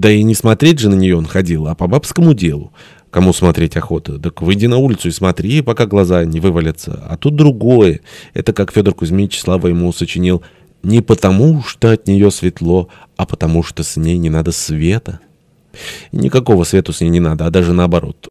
Да и не смотреть же на нее он ходил, а по бабскому делу. Кому смотреть охота? Так выйди на улицу и смотри, пока глаза не вывалятся. А тут другое. Это как Федор Кузьмич Слава ему сочинил «Не потому, что от нее светло, а потому, что с ней не надо света». Никакого свету с ней не надо, а даже наоборот.